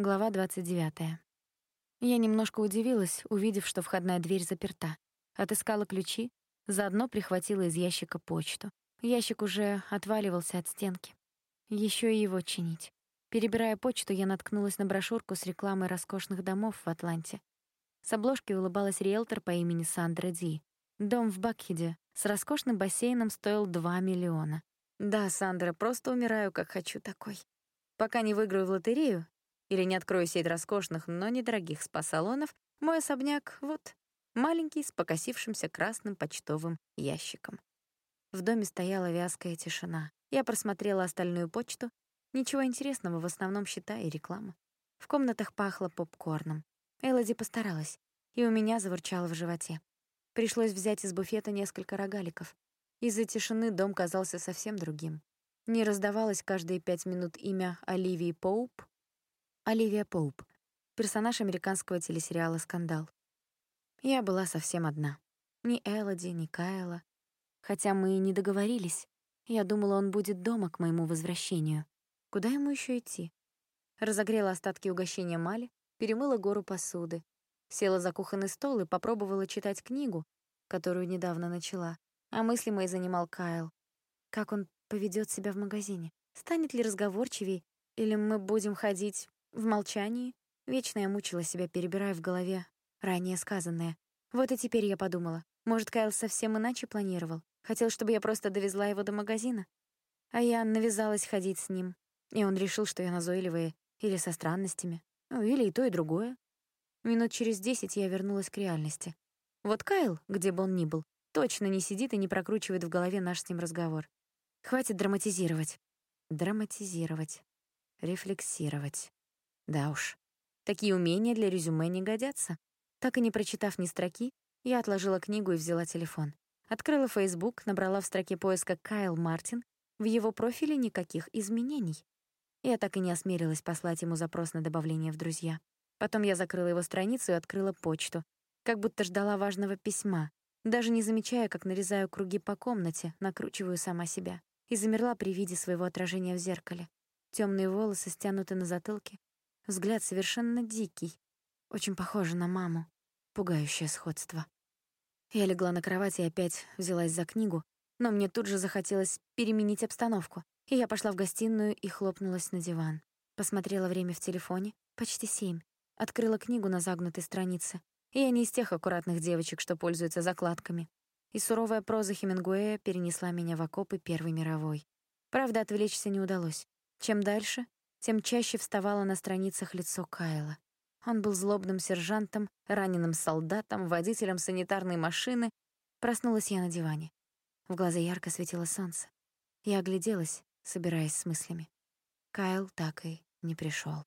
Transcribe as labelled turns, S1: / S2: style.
S1: Глава 29. Я немножко удивилась, увидев, что входная дверь заперта. Отыскала ключи, заодно прихватила из ящика почту. Ящик уже отваливался от стенки. Еще и его чинить. Перебирая почту, я наткнулась на брошюрку с рекламой роскошных домов в Атланте. С обложки улыбалась риэлтор по имени Сандра Ди. Дом в Бакхеде с роскошным бассейном стоил 2 миллиона. Да, Сандра, просто умираю, как хочу такой. Пока не выиграю в лотерею или не открою сеть роскошных, но недорогих спа-салонов, мой особняк — вот, маленький, с покосившимся красным почтовым ящиком. В доме стояла вязкая тишина. Я просмотрела остальную почту. Ничего интересного, в основном счета и реклама. В комнатах пахло попкорном. Элоди постаралась, и у меня заворчало в животе. Пришлось взять из буфета несколько рогаликов. Из-за тишины дом казался совсем другим. Не раздавалось каждые пять минут имя Оливии Поуп. Оливия Поуп — персонаж американского телесериала «Скандал». Я была совсем одна. Ни Элоди, ни Кайла. Хотя мы и не договорились. Я думала, он будет дома к моему возвращению. Куда ему еще идти? Разогрела остатки угощения Мали, перемыла гору посуды, села за кухонный стол и попробовала читать книгу, которую недавно начала. А мысли мои занимал Кайл. Как он поведет себя в магазине? Станет ли разговорчивей? Или мы будем ходить в молчании? Вечно я мучила себя, перебирая в голове ранее сказанное. Вот и теперь я подумала, может, Кайл совсем иначе планировал. Хотел, чтобы я просто довезла его до магазина. А я навязалась ходить с ним. И он решил, что я назойливая или со странностями. Ну, или и то, и другое. Минут через десять я вернулась к реальности. Вот Кайл, где бы он ни был, точно не сидит и не прокручивает в голове наш с ним разговор. Хватит драматизировать. Драматизировать. Рефлексировать. Да уж. Такие умения для резюме не годятся. Так и не прочитав ни строки, я отложила книгу и взяла телефон. Открыла Facebook, набрала в строке поиска «Кайл Мартин». В его профиле никаких изменений. Я так и не осмелилась послать ему запрос на добавление в друзья. Потом я закрыла его страницу и открыла почту, как будто ждала важного письма, даже не замечая, как нарезаю круги по комнате, накручиваю сама себя. И замерла при виде своего отражения в зеркале. Темные волосы стянуты на затылке. Взгляд совершенно дикий. Очень похоже на маму. Пугающее сходство. Я легла на кровать и опять взялась за книгу, но мне тут же захотелось переменить обстановку, и я пошла в гостиную и хлопнулась на диван. Посмотрела время в телефоне. Почти семь. Открыла книгу на загнутой странице. Я не из тех аккуратных девочек, что пользуются закладками. И суровая проза Хемингуэя перенесла меня в окопы Первой мировой. Правда, отвлечься не удалось. Чем дальше, тем чаще вставало на страницах лицо Кайла. Он был злобным сержантом, раненым солдатом, водителем санитарной машины. Проснулась я на диване. В глаза ярко светило солнце. Я огляделась, собираясь с мыслями. Кайл так и не пришел.